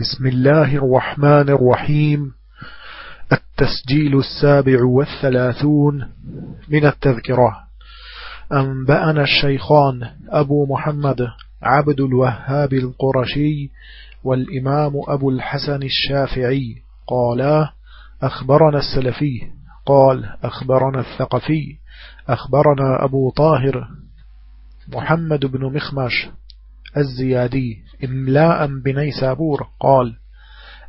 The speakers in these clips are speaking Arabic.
بسم الله الرحمن الرحيم. التسجيل السابع والثلاثون من التذكرة. أنبأنا الشيخان أبو محمد عبد الوهاب القرشي والإمام أبو الحسن الشافعي. قالا أخبرنا السلفي. قال أخبرنا الثقفي. أخبرنا أبو طاهر محمد بن مخمش. الزيادي إملاء بنيسابور قال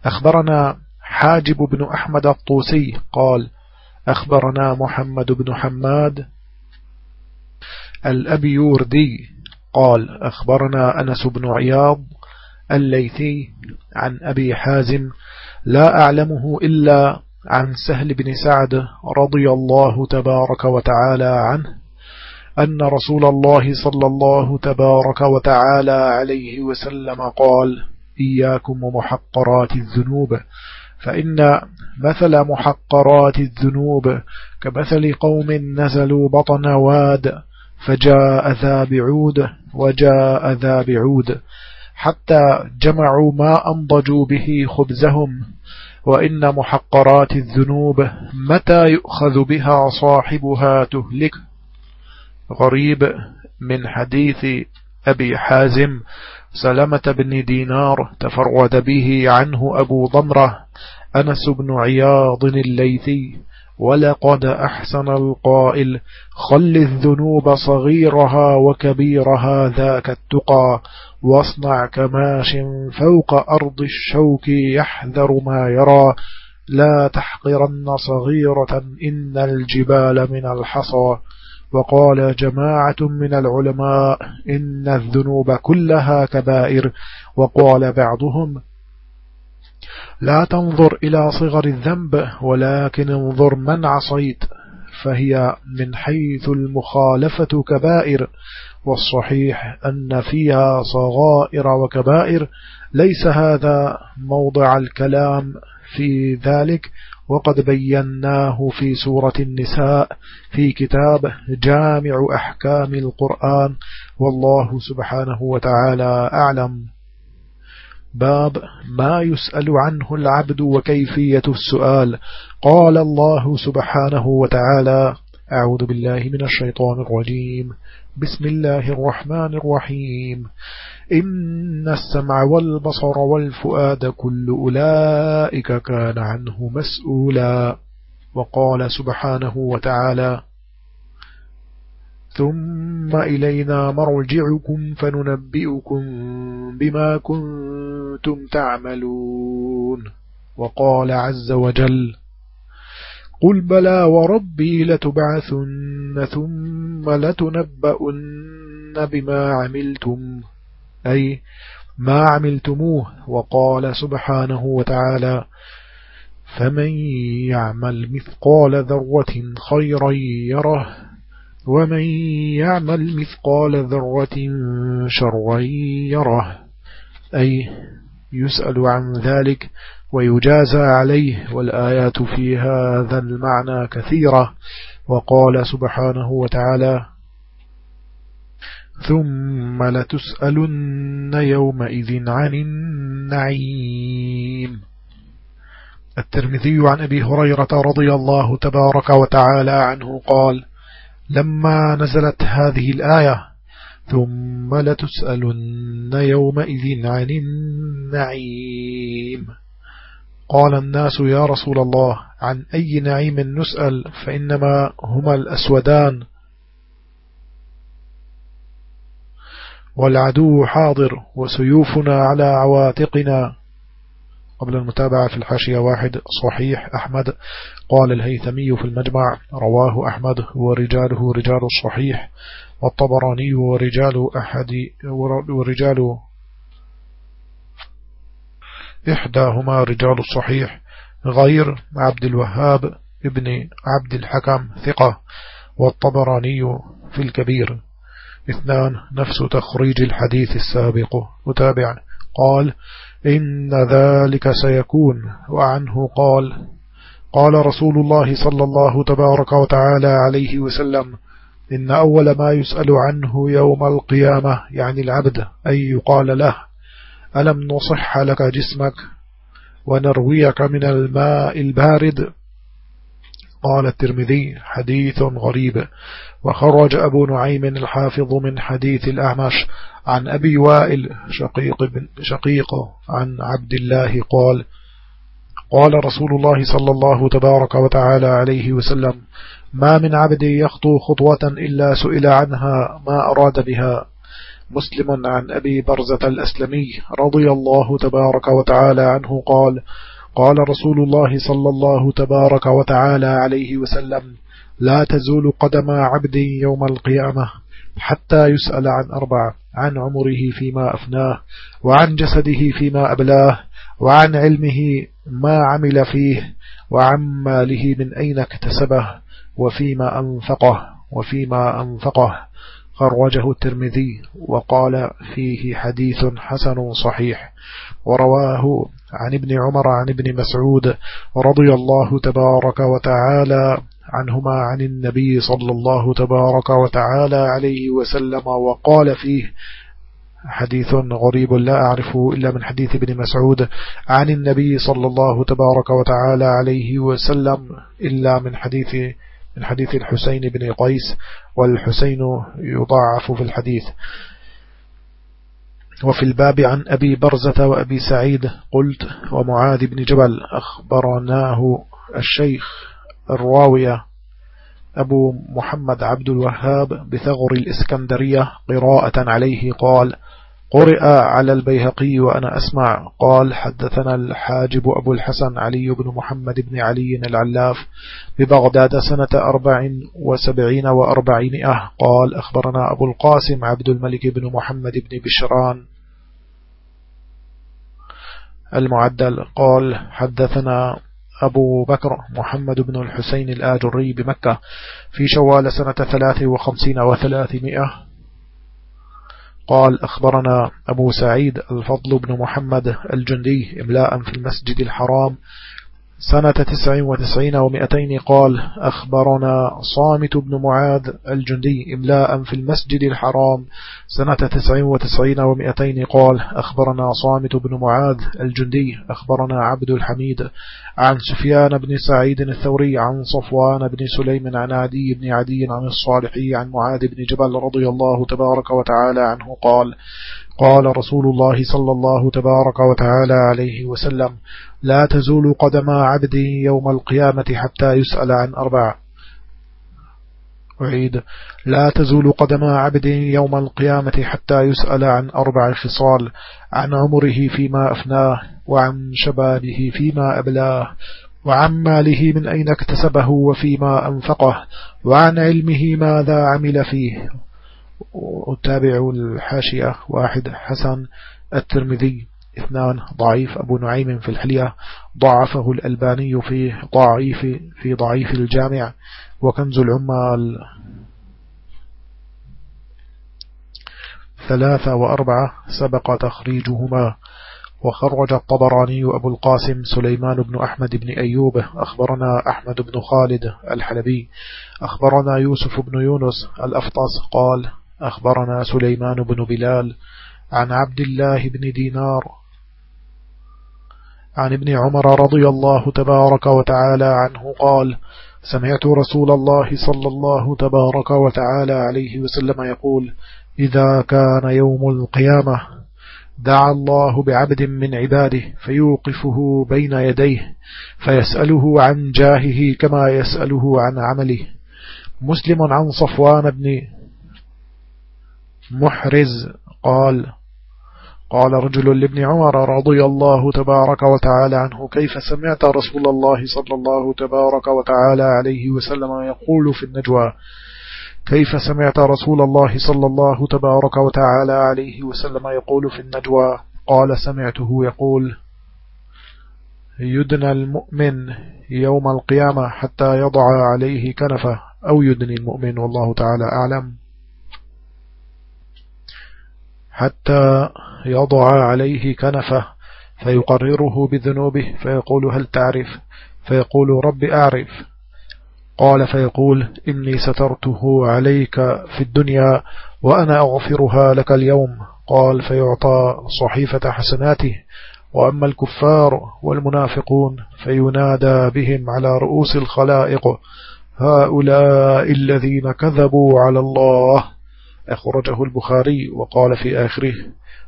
أخبرنا حاجب بن أحمد الطوسي قال أخبرنا محمد بن حماد الأبيوردي قال أخبرنا أنس بن عياض الليثي عن أبي حازم لا أعلمه إلا عن سهل بن سعد رضي الله تبارك وتعالى عنه. أن رسول الله صلى الله تبارك وتعالى عليه وسلم قال إياكم ومحقرات الذنوب. فإن مثل محقرات الذنوب كمثل قوم نزلوا بطن واد فجاء ذا بعود وجاء ذا بعود حتى جمعوا ما أنضجوا به خبزهم. وإن محقرات الذنوب متى يؤخذ بها صاحبها تهلك غريب من حديث أبي حازم سلمة بن دينار تفرد به عنه أبو ضمرة أنس بن عياض الليثي ولقد أحسن القائل خل الذنوب صغيرها وكبيرها ذاك التقى واصنع كماش فوق أرض الشوك يحذر ما يرى لا تحقرن صغيرة إن الجبال من الحصى. وقال جماعة من العلماء إن الذنوب كلها كبائر. وقال بعضهم لا تنظر إلى صغر الذنب ولكن انظر من عصيت فهي من حيث المخالفة كبائر. والصحيح أن فيها صغائر وكبائر ليس هذا موضع الكلام في ذلك. وقد بيناه في سورة النساء في كتاب جامع أحكام القرآن. والله سبحانه وتعالى أعلم. باب ما يسأل عنه العبد وكيفية السؤال. قال الله سبحانه وتعالى أعوذ بالله من الشيطان الرجيم. بسم الله الرحمن الرحيم. إن السمع والبصر والفؤاد كل أولئك كان عنه مسؤولا. وقال سبحانه وتعالى ثم إلينا مرجعكم فننبئكم بما كنتم تعملون. وقال عز وجل قل بلى وربي لتبعثن ثم لتنبؤن بما عملتم. أي ما عملتموه وقال سبحانه وتعالى فمن يعمل مثقال ذرة خيرا يره ومن يعمل مثقال ذرة شرا يره. أي يسأل عن ذلك ويجازى عليه والآيات في هذا المعنى كثيرة. وقال سبحانه وتعالى ثم لتسألن يومئذ عن النعيم. الترمذي عن أبي هريرة رضي الله تبارك وتعالى عنه قال لما نزلت هذه الآية ثم لتسألن يومئذ عن النعيم. قال الناس يا رسول الله عن أي نعيم نسأل؟ فإنما هما الأسودان. والعدو حاضر وسيوفنا على عواتقنا. قبل المتابعة في الحاشية واحد صحيح أحمد. قال الهيثمي في المجمع رواه أحمد ورجاله رجال الصحيح والطبراني ورجال أحد ورجال إحداهما رجال الصحيح غير عبد الوهاب ابن عبد الحكم ثقة والطبراني في الكبير. اثنان نفس تخريج الحديث السابق. متابع. قال إن ذلك سيكون. وعنه قال قال رسول الله صلى الله تبارك وتعالى عليه وسلم إن أول ما يسأل عنه يوم القيامة يعني العبد أي يقال له ألم نصح لك جسمك ونرويك من الماء البارد؟ قال الترمذي حديث غريب. وخرج أبو نعيم الحافظ من حديث الأعمش عن أبي وائل شقيق, بن شقيق عن عبد الله قال قال رسول الله صلى الله تبارك وتعالى عليه وسلم ما من عبد يخطو خطوة إلا سئل عنها ما أراد بها. مسلم عن أبي برزة الأسلمي رضي الله تبارك وتعالى عنه قال قال رسول الله صلى الله تبارك وتعالى عليه وسلم لا تزول قدم عبد يوم القيامة حتى يسأل عن أربع عن عمره فيما أفناه وعن جسده فيما أبلاه وعن علمه ما عمل فيه وعن ماله من أين اكتسبه وفيما أنفقه وفيما أنفقه. خرجه الترمذي وقال فيه حديث حسن صحيح ورواه عن ابن عمر عن ابن مسعود رضي الله تبارك وتعالى عنهما عن النبي صلى الله تبارك وتعالى عليه وسلم وقال فيه حديث غريب لا أعرفه إلا من حديث ابن مسعود عن النبي صلى الله تبارك وتعالى عليه وسلم إلا من حديث من حديث الحسين بن قيس والحسين يضاعف في الحديث. وفي الباب عن أبي برزة وأبي سعيد قلت ومعاذ بن جبل أخبرناه الشيخ الراوية أبو محمد عبد الوهاب بثغر الإسكندرية قراءة عليه قال قرئ على البيهقي وأنا أسمع. قال حدثنا الحاجب أبو الحسن علي بن محمد بن علي العلاف ببغداد سنة أربع وسبعين وأربعمائة. قال أخبرنا أبو القاسم عبد الملك بن محمد بن بشران المعدل. قال حدثنا أبو بكر محمد بن الحسين الآجري بمكة في شوال سنة ثلاث وخمسين وثلاثمائة. قال أخبرنا أبو سعيد الفضل بن محمد الجندي إملاء في المسجد الحرام سنة تسع وتسعين ومئتين. قال أخبرنا صامت بن معاذ الجندي إملاء في المسجد الحرام سنة تسع وتسعين ومئتين. قال أخبرنا صامت بن معاذ الجندي أخبرنا عبد الحميد عن سفيان بن سعيد الثوري عن صفوان بن سليم عن عدي بن عدي عن الصالحي عن معاذ بن جبل رضي الله تبارك وتعالى عنه قال قال رسول الله صلى الله تبارك وتعالى عليه وسلم لا تزول قدم عبد يوم القيامة حتى يسأل عن أربع أعيد. لا تزول قدم عبد يوم القيامة حتى يسأل عن أربع خصال عن عمره فيما أفناه وعن شبابه فيما أبلاه وعن ماله من أين اكتسبه وفيما أنفقه وعن علمه ماذا عمل فيه. وتابع الحاشية. واحد. حسن الترمذي. اثنان. ضعيف. أبو نعيم في الحلية. ضعفه الألباني في ضعيف في ضعيف الجامع. وكنز العمال ثلاثة وأربعة سبق تخريجهما. وخرج الطبراني أبو القاسم سليمان بن أحمد بن أيوب. أخبرنا أحمد بن خالد الحلبي. أخبرنا يوسف بن يونس الأفطس. قال أخبرنا سليمان بن بلال عن عبد الله بن دينار عن ابن عمر رضي الله تبارك وتعالى عنه قال سمعت رسول الله صلى الله تبارك وتعالى عليه وسلم يقول إذا كان يوم القيامة دعا الله بعبد من عباده فيوقفه بين يديه فيسأله عن جاهه كما يسأله عن عمله. مسلم عن صفوان بن محرز قال قال رجل لابن عمر رضي الله تبارك وتعالى عنه كيف سمعت رسول الله صلى الله تبارك وتعالى عليه وسلم يقول في النجوى كيف سمعت رسول الله صلى الله تبارك وتعالى عليه وسلم يقول في النجوى؟ قال سمعته يقول يدنى المؤمن يوم القيامة حتى يضع عليه كنفه أو يدني المؤمن والله تعالى أعلم. حتى يضع عليه كنفه فيقرره بذنوبه فيقول هل تعرف؟ فيقول رب أعرف. قال فيقول إني سترته عليك في الدنيا وأنا أغفرها لك اليوم. قال فيعطى صحيفة حسناته. وأما الكفار والمنافقون فينادى بهم على رؤوس الخلائق هؤلاء الذين كذبوا على الله. أخرجه البخاري وقال في آخره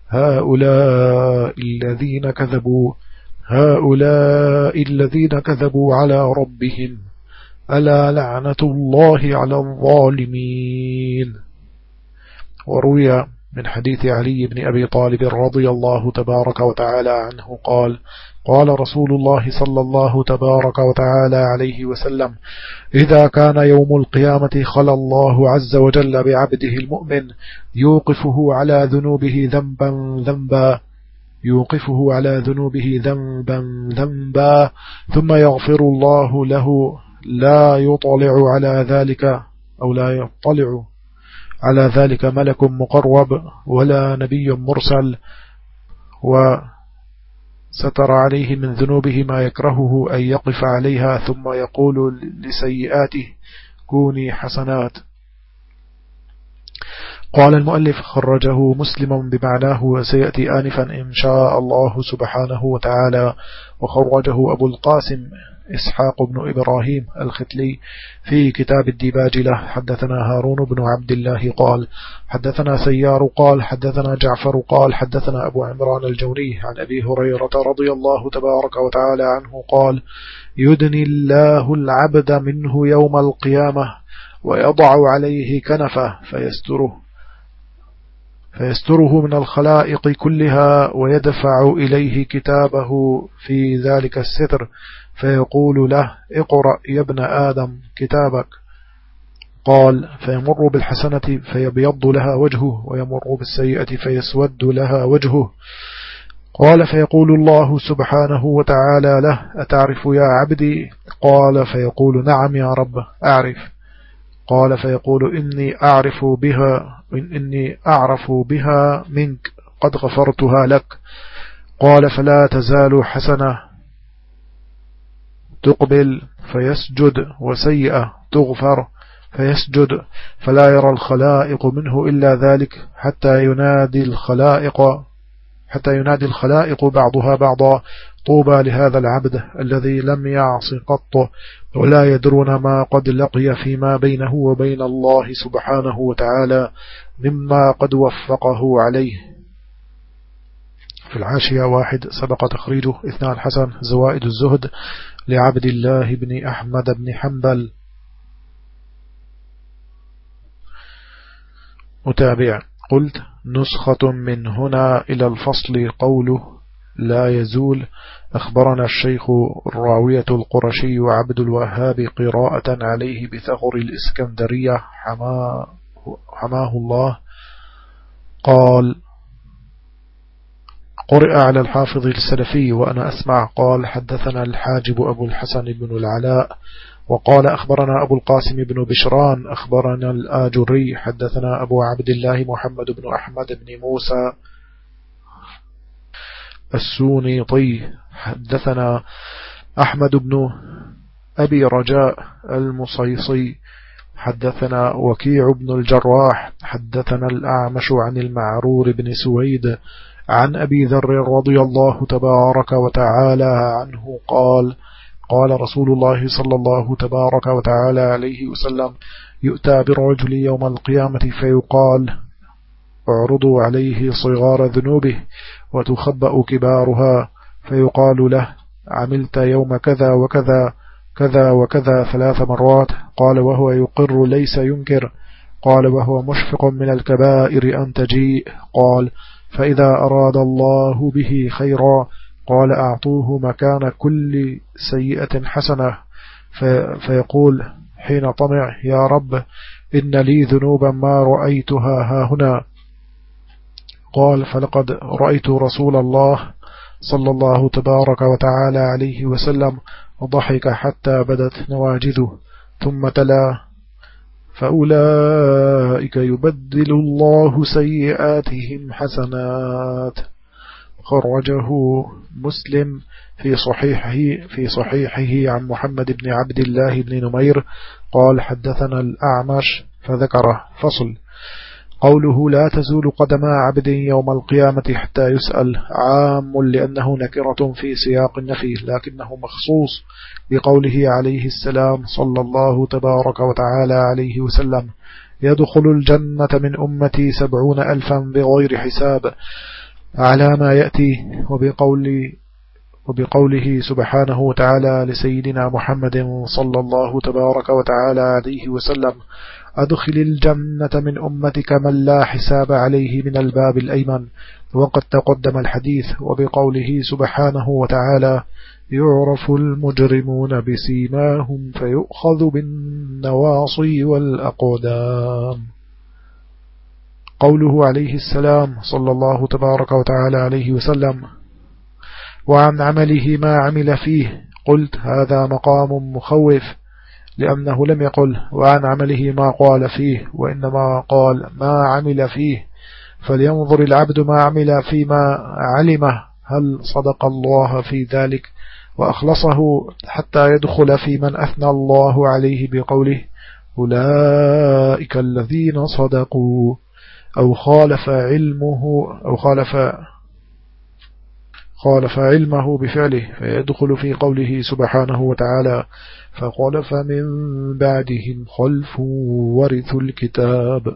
هؤلاء الذين كذبوا هؤلاء الذين كذبوا على ربهم ألا لعنة الله على الظالمين. وروي من حديث علي بن أبي طالب رضي الله تبارك وتعالى عنه قال قال رسول الله صلى الله تبارك وتعالى عليه وسلم إذا كان يوم القيامة خلى الله عز وجل بعبده المؤمن يوقفه على ذنوبه ذنبا ذنبا يوقفه على ذنوبه ذنبا ذنبا ثم يغفر الله له لا يطلع على ذلك أو لا يطلع على ذلك ملك مقرب ولا نبي مرسل وستر عليه من ذنوبه ما يكرهه أن يقف عليها ثم يقول لسيئاته كوني حسنات. قال المؤلف خرجه مسلم بمعناه وسيأتي آنفا إن شاء الله سبحانه وتعالى. وخرجه أبو القاسم إسحاق بن إبراهيم الختلي في كتاب الديباج له حدثنا هارون بن عبد الله قال حدثنا سيار قال حدثنا جعفر قال حدثنا أبو عمران الجوني عن أبي هريرة رضي الله تبارك وتعالى عنه قال يدني الله العبد منه يوم القيامة ويضع عليه كنفه فيستره فيستره من الخلائق كلها ويدفع إليه كتابه في ذلك الستر فيقول له اقرأ يا ابن آدم كتابك. قال فيمر بالحسنة فيبيض لها وجهه ويمر بالسيئة فيسود لها وجهه. قال فيقول الله سبحانه وتعالى له أتعرف يا عبدي؟ قال فيقول نعم يا رب أعرف. قال فيقول إني أعرف بها إني أعرف بها منك قد غفرتها لك. قال فلا تزال حسنة. تقبل فيسجد وسيئة تغفر فيسجد فلا يرى الخلائق منه إلا ذلك حتى ينادي الخلائق حتى ينادي الخلائق بعضها بعضا. طوبى لهذا العبد الذي لم يعص قط ولا يدرون ما قد لقي فيما بينه وبين الله سبحانه وتعالى مما قد وفقه عليه. في العاشية واحد سبق تخريجه إثنان حسن زوائد الزهد لعبد الله بن أحمد بن حنبل. متابع. قلت نسخة من هنا إلى الفصل قوله لا يزول. أخبرنا الشيخ الراوية القرشي عبد الوهاب قراءة عليه بثغر الإسكندرية حماه, حماه الله. قال قرئ على الحافظ السلفي وأنا أسمع قال حدثنا الحاجب أبو الحسن بن العلاء وقال أخبرنا أبو القاسم بن بشران أخبرنا الآجري حدثنا أبو عبد الله محمد بن أحمد بن موسى السونيطي حدثنا أحمد بن أبي رجاء المصيصي حدثنا وكيع بن الجراح حدثنا الأعمش عن المعرور بن سويد عن أبي ذر رضي الله تبارك وتعالى عنه قال قال رسول الله صلى الله تبارك وتعالى عليه وسلم يؤتى بالرجل يوم القيامة فيقال اعرضوا عليه صغار ذنوبه وتخبأ كبارها فيقال له عملت يوم كذا وكذا كذا وكذا ثلاث مرات قال وهو يقر ليس ينكر قال وهو مشفق من الكبائر أن تجيء قال فإذا أراد الله به خيرا قال أعطوه مكان كل سيئة حسنة. فيقول حين طمع يا رب إن لي ذنوبا ما رأيتها ها هنا. قال فلقد رأيت رسول الله صلى الله تبارك وتعالى عليه وسلم وضحك حتى بدت نواجذه ثم تلا فأولئك يبدل الله سيئاتهم حسنات. خرجه مسلم في صحيحه في صحيحه عن محمد بن عبد الله بن نمير قال حدثنا الأعمش فذكره. فصل. قوله لا تزول قدم عبد يوم القيامة حتى يسأل عام لأنه نكرة في سياق النفي لكنه مخصوص بقوله عليه السلام صلى الله تبارك وتعالى عليه وسلم يدخل الجنة من أمتي سبعون ألفا بغير حساب على ما يأتي وبقول وبقوله سبحانه وتعالى لسيدنا محمد صلى الله تبارك وتعالى عليه وسلم أدخل الجنة من أمتك من لا حساب عليه من الباب الأيمن. وقد تقدم الحديث وبقوله سبحانه وتعالى يعرف المجرمون بسيماهم فيؤخذ بالنواصي والأقدام. قوله عليه السلام صلى الله تبارك وتعالى عليه وسلم وعن عمله ما عمل فيه. قلت هذا مقام مخوف. لأنه لم يقل وعن عمله ما قال فيه وإنما قال ما عمل فيه. فلينظر العبد ما عمل فيما علمه هل صدق الله في ذلك؟ وأخلصه حتى يدخل في من أثنى الله عليه بقوله أولئك الذين صدقوا أو خالف علمه أو خالف خالف علمه بفعله فيدخل في قوله سبحانه وتعالى فخلف من بعدهم خلف ورثوا الكتاب.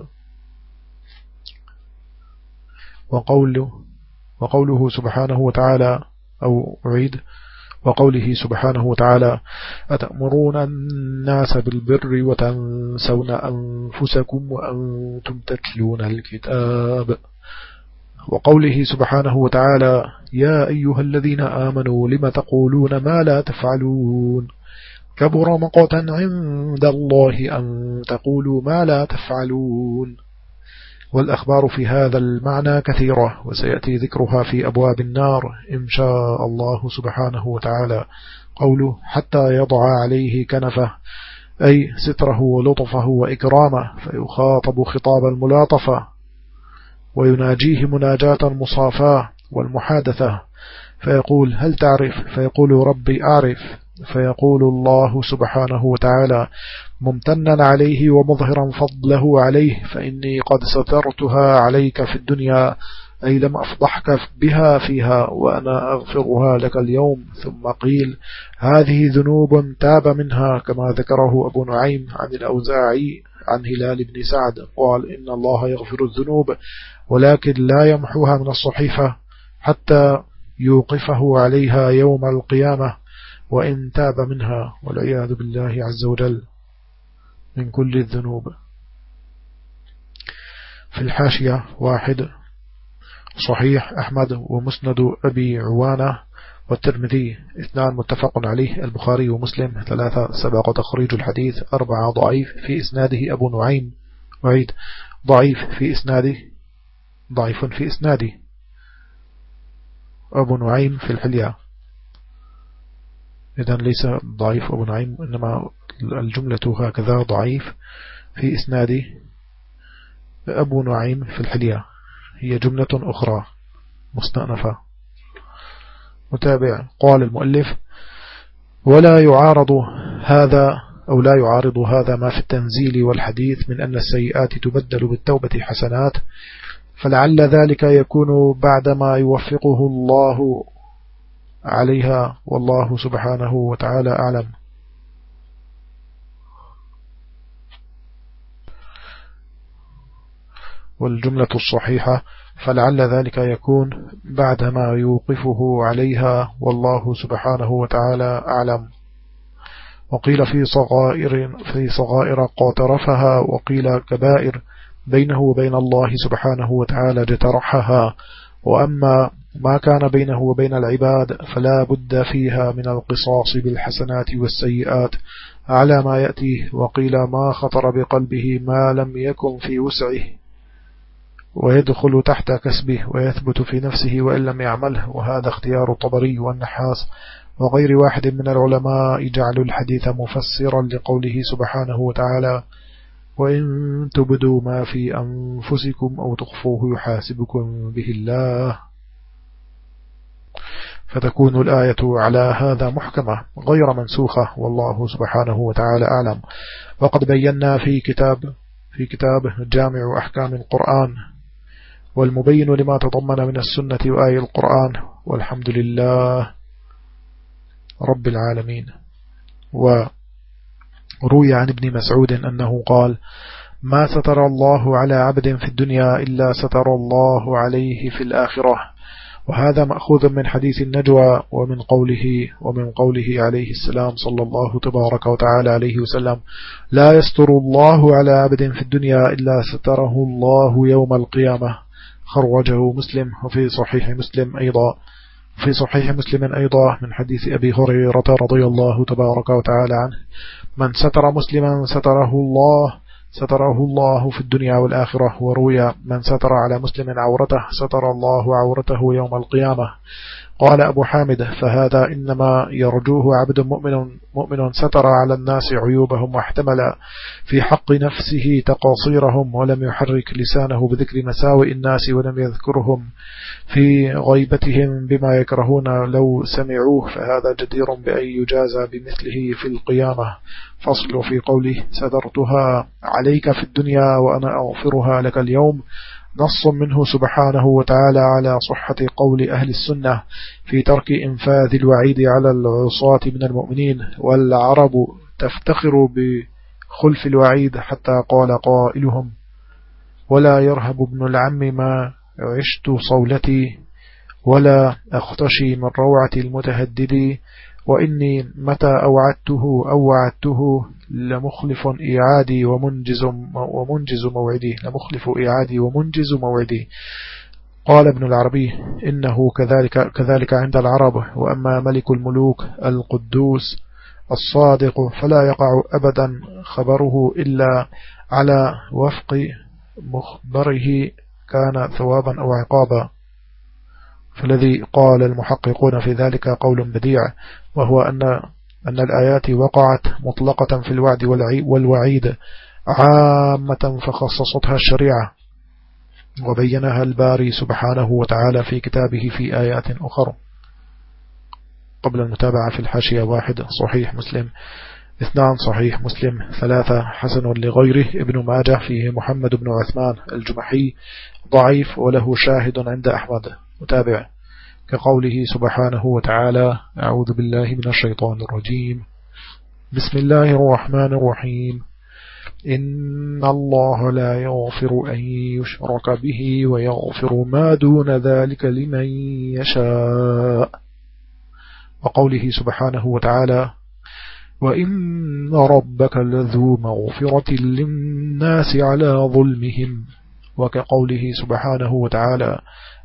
وقوله, وقوله سبحانه وتعالى أو أعيد وقوله سبحانه وتعالى أتأمرون الناس بالبر وتنسون أنفسكم وأنتم تتلون الكتاب؟ وقوله سبحانه وتعالى يا أيها الذين آمنوا لم تقولون ما لا تفعلون؟ كبر مقتا عند الله أن تقولوا ما لا تفعلون. والأخبار في هذا المعنى كثيرة وسيأتي ذكرها في أبواب النار إن شاء الله سبحانه وتعالى. قوله حتى يضع عليه كنفه أي ستره ولطفه وإكرامه فيخاطب خطاب الملاطفة. ويناجيه مناجاة المصافاة والمحادثة. فيقول هل تعرف؟ فيقول ربي أعرف. فيقول الله سبحانه وتعالى ممتنا عليه ومظهرا فضله عليه فإني قد سترتها عليك في الدنيا أي لم أفضحك بها فيها وأنا أغفرها لك اليوم. ثم قيل هذه ذنوب تاب منها كما ذكره أبو نعيم عن الأوزاعي عن هلال بن سعد قال إن الله يغفر الذنوب. ولكن لا يمحوها من الصحيفة حتى يوقفه عليها يوم القيامة وإن تاب منها والعياذ بالله عز وجل من كل الذنوب. في الحاشية واحد صحيح أحمد ومسند أبي عوانة والترمذي اثنان متفق عليه البخاري ومسلم ثلاثة سبق تخريج الحديث أربعة ضعيف في إسناده أبو نعيم وعيد ضعيف في إسناده ضعيف في إسناده أبو نعيم في الحلية. إذن ليس ضعيف أبو نعيم إنما الجملة هكذا ضعيف في إسناده أبو نعيم في الحلية. هي جملة أخرى مستأنفة. متابع قال المؤلف ولا يعارض هذا أو لا يعارض هذا ما في التنزيل والحديث من أن السيئات تبدل بالتوبة حسنات فلعل ذلك يكون بعدما يوفقه الله عليها والله سبحانه وتعالى أعلم. والجملة الصحيحة فلعل ذلك يكون بعدما يوقفه عليها والله سبحانه وتعالى أعلم. وقيل في صغائر في صغائر قاترفها وقيل كبائر بينه وبين الله سبحانه وتعالى جترحها وأما ما كان بينه وبين العباد فلا بد فيها من القصاص بالحسنات والسيئات. على ما يأتيه وقيل ما خطر بقلبه ما لم يكن في وسعه. ويدخل تحت كسبه ويثبت في نفسه وإن لم يعمله. وهذا اختيار الطبري والنحاس. وغير واحد من العلماء جعلوا الحديث مفسرا لقوله سبحانه وتعالى وإن تبدوا ما في أنفسكم أو تخفوه يحاسبكم به الله. فتكون الآية على هذا محكمة غير منسوخة والله سبحانه وتعالى أعلم. وقد بينا في كتاب في كتابه جامع أحكام القرآن والمبين لما تضمن من السنة وآي القرآن والحمد لله رب العالمين. وروي عن ابن مسعود أنه قال ما ستر الله على عبد في الدنيا إلا ستر الله عليه في الآخرة. وهذا مأخوذ من حديث النجوى ومن قوله ومن قوله عليه السلام صلى الله تبارك وتعالى عليه وسلم لا يستر الله على عبد في الدنيا إلا ستره الله يوم القيامة. خرجه مسلم وفي صحيح مسلم أيضا في صحيح مسلم أيضا من حديث أبي هريرة رضي الله تبارك وتعالى عنه. من ستر مسلما ستره الله ستره الله في الدنيا والآخرة وروي من ستر على مسلم عورته ستر الله عورته يوم القيامة. قال أبو حامد فهذا إنما يرجوه عبد مؤمن مؤمن ستر على الناس عيوبهم واحتمل في حق نفسه تقاصيرهم ولم يحرك لسانه بذكر مساوئ الناس ولم يذكرهم في غيبتهم بما يكرهون. لو سمعوه فهذا جدير بأن يجازى بمثله في القيامة. فصل في قوله سترتها عليك في الدنيا وأنا أغفرها لك اليوم نص منه سبحانه وتعالى على صحة قول أهل السنة في ترك إنفاذ الوعيد على العصاة من المؤمنين والعرب تفتخر بخلف الوعيد حتى قال قائلهم ولا يرهب ابن العم ما عشت صولتي ولا أختشي من روعة المتهدد وإني متى أوعدته أو وعدته لمخلف إعادي ومنجز, ومنجز موعدي لمخلف إعادي ومنجز موعدي. قال ابن العربي إنه كذلك, كذلك عند العرب وأما ملك الملوك القدوس الصادق فلا يقع أبدا خبره إلا على وفق مخبره كان ثوابا أو عقابا. فالذي قال المحققون في ذلك قول بديع وهو أن أن الآيات وقعت مطلقة في الوعد والوعيد عامة فخصصتها الشريعة وبينها الباري سبحانه وتعالى في كتابه في آيات أخرى قبل المتابعة في الحاشية واحد صحيح مسلم. اثنان صحيح مسلم. ثلاثة حسن لغيره. ابن ماجه فيه محمد بن عثمان الجمحي ضعيف وله شاهد عند أحمد. متابع. كقوله سبحانه وتعالى أعوذ بالله من الشيطان الرجيم. بسم الله الرحمن الرحيم. إن الله لا يغفر أن يشرك به ويغفر ما دون ذلك لمن يشاء. وقوله سبحانه وتعالى وإن ربك لذو مغفرة للناس على ظلمهم. وكقوله سبحانه وتعالى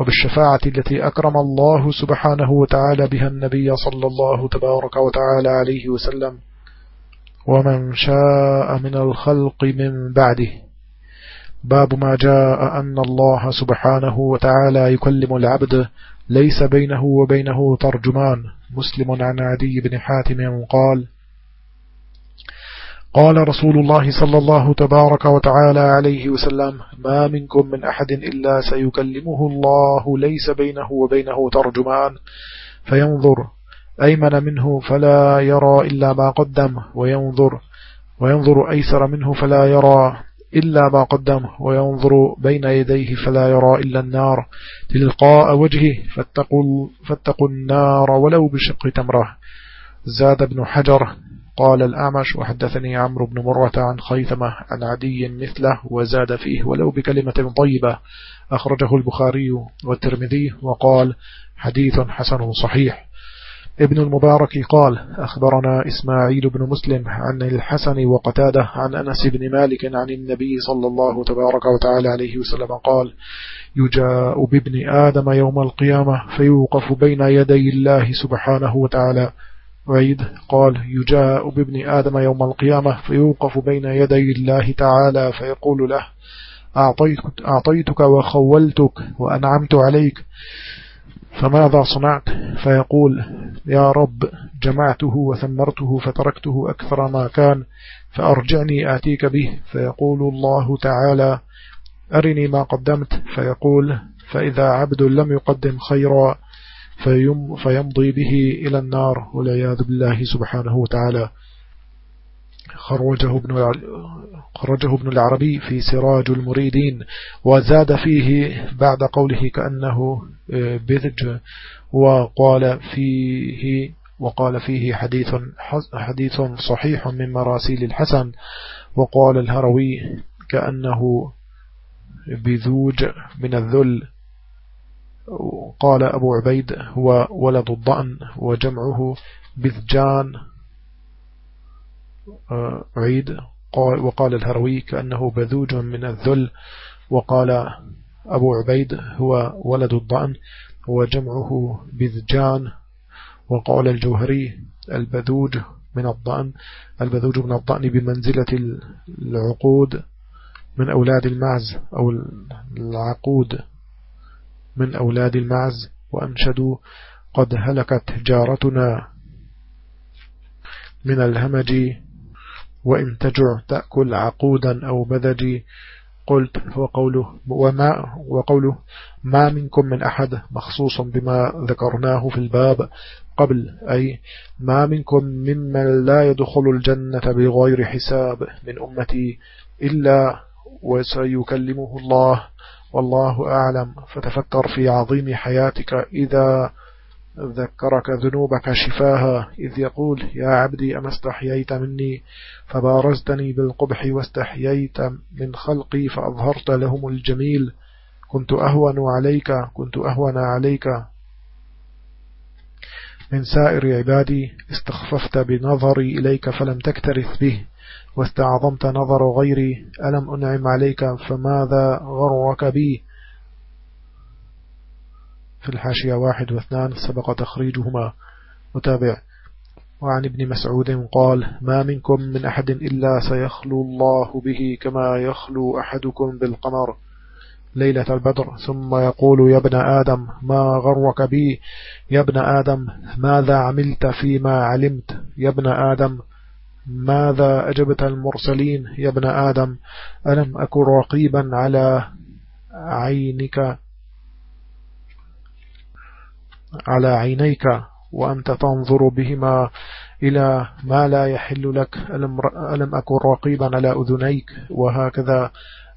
وبالشفاعة التي أكرم الله سبحانه وتعالى بها النبي صلى الله تبارك وتعالى عليه وسلم ومن شاء من الخلق من بعده. باب ما جاء أن الله سبحانه وتعالى يكلم العبد ليس بينه وبينه ترجمان. مسلم عن عدي بن حاتم قال قال رسول الله صلى الله تبارك وتعالى عليه وسلم ما منكم من أحد إلا سيكلمه الله ليس بينه وبينه ترجمان. فينظر أيمن منه فلا يرى إلا ما قدم وينظر وينظر أيسر منه فلا يرى إلا ما قدم وينظر بين يديه فلا يرى إلا النار. تلقاء وجهه فاتقوا, فاتقوا النار ولو بشق تمره. زاد ابن حجر قال الأعمش وحدثني عمرو بن مرة عن خيثمة عن عدي مثله وزاد فيه ولو بكلمة طيبة. أخرجه البخاري والترمذي وقال حديث حسن صحيح. ابن المبارك قال أخبرنا إسماعيل بن مسلم عن الحسن وقتاده عن أنس بن مالك عن النبي صلى الله تبارك وتعالى عليه وسلم قال يجاء بابن آدم يوم القيامة فيوقف بين يدي الله سبحانه وتعالى عيد قال يجاء بابن آدم يوم القيامة فيوقف بين يدي الله تعالى فيقول له أعطيتك, أعطيتك وخولتك وأنعمت عليك فماذا صنعت؟ فيقول يا رب جمعته وثمرته فتركته أكثر ما كان فأرجعني آتيك به فيقول الله تعالى أرني ما قدمت فيقول فإذا عبد لم يقدم خيرا فيمضي به إلى النار والعياذ بالله سبحانه وتعالى. خرجه ابن خرجه ابن العربي في سراج المريدين وزاد فيه بعد قوله كأنه آه، بذج وقال فيه وقال فيه حديث حديث صحيح من مراسيل الحسن وقال الهروي كأنه بذوج من الذل. قال أبو عبيد هو ولد الضأن وجمعه بذجان آه، عيد. قال وقال الهروي كأنه بذوج من الذل. وقال أبو عبيد هو ولد الضأن وجمعه بذجان. وقال الجوهري البذوج من الضأن. البذوج من الضأن بمنزلة العقود من أولاد المعز أو العقود. من أولاد المعز وأنشدوا قد هلكت جارتنا من الهمج وإن تجع تأكل عقودا أو بذج. قلت وقوله وما وقوله ما منكم من أحد مخصوص بما ذكرناه في الباب قبل أي ما منكم ممن لا يدخل الجنة بغير حساب من أمتي إلا وسيكلمه الله والله أعلم. فتفكر في عظيم حياتك إذا ذكرك ذنوبك شفاها. إذ يقول يا عبدي أما استحييت مني؟ فبارزتني بالقبح واستحييت من خلقي فأظهرت لهم الجميل. كنت أهون عليك كنت أهون عليك من سائر عبادي. استخففت بنظري إليك فلم تكترث به. واستعظمت نظر غيري ألم أنعم عليك؟ فماذا غرك بي؟ في الحاشية واحد واثنان سبق تخريجهما. متابع. وعن ابن مسعود قال ما منكم من أحد إلا سيخلو الله به كما يخلو أحدكم بالقمر. ليلة البدر. ثم يقول يا ابن آدم ما غرك بي؟ يا ابن آدم ماذا عملت فيما علمت؟ يا ابن آدم ماذا أجبت المرسلين يا ابن آدم؟ ألم أكن رقيبا على عينك؟ على عينيك وأنت تنظر بهما إلى ما لا يحل لك. ألم أكن رقيبا على أذنيك وهكذا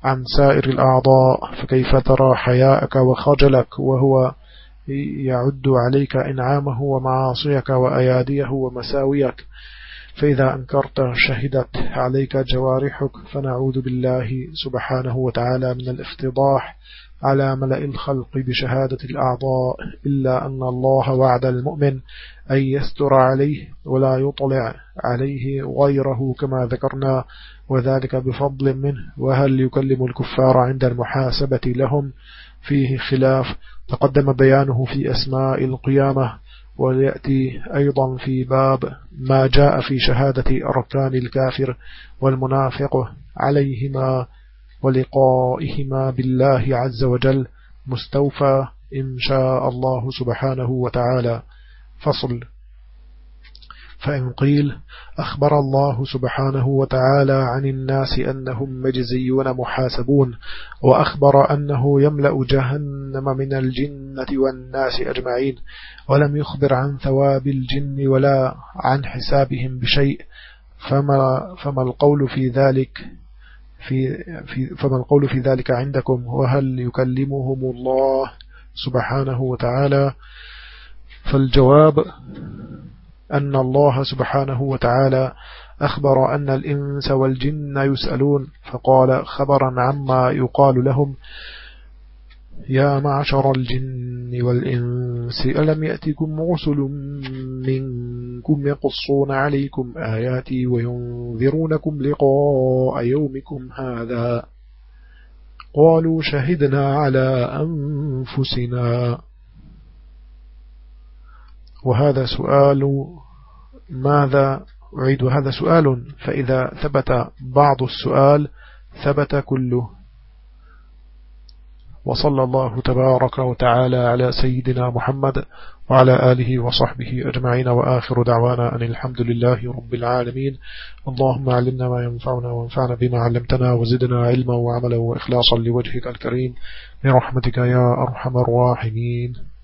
عن سائر الأعضاء؟ فكيف ترى حياءك وخجلك وهو يعد عليك إنعامه ومعاصيك وأياديه ومساويك؟ فإذا أنكرت شهدت عليك جوارحك فنعوذ بالله سبحانه وتعالى من الافتضاح على ملأ الخلق بشهادة الأعضاء إلا أن الله وعد المؤمن أن يستر عليه ولا يطلع عليه غيره كما ذكرنا وذلك بفضل منه. وهل يكلم الكفار عند المحاسبة لهم؟ فيه خلاف. تقدم بيانه في أسماء القيامة. ويأتي أيضا في باب ما جاء في شهادة أركان الكافر والمنافق عليهما ولقائهما بالله عز وجل مستوفى إن شاء الله سبحانه وتعالى. فصل. فإن قيل أخبر الله سبحانه وتعالى عن الناس أنهم مجزيون محاسبون وأخبر أنه يملأ جهنم من الجنة والناس أجمعين ولم يخبر عن ثواب الجن ولا عن حسابهم بشيء فما, فما القول في ذلك في, في فما القول في ذلك عندكم؟ وهل يكلمهم الله سبحانه وتعالى؟ فالجواب أن الله سبحانه وتعالى أخبر أن الإنس والجن يسألون فقال خبرا عما يقال لهم يا معشر الجن والإنس ألم يأتكم رسل منكم يقصون عليكم آياتي وينذرونكم لقاء يومكم هذا؟ قالوا شهدنا على أنفسنا. وهذا سؤال ماذا أعيد هذا سؤال؟ فإذا ثبت بعض السؤال ثبت كله. وصلى الله تبارك وتعالى على سيدنا محمد وعلى آله وصحبه أجمعين. وآخر دعوانا أن الحمد لله رب العالمين. اللهم علمنا ما ينفعنا وانفعنا بما علمتنا وزدنا علما وعملا وإخلاصا لوجهك الكريم. برحمتك يا أرحم الراحمين.